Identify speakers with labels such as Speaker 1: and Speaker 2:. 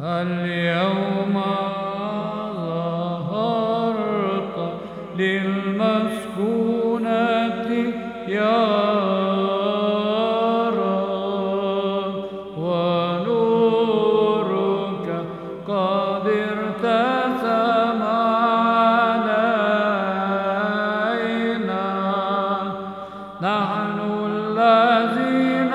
Speaker 1: اليوم ظهرت للمسكونة يا رب ونورك قد ارتسم علينا. نحن الذين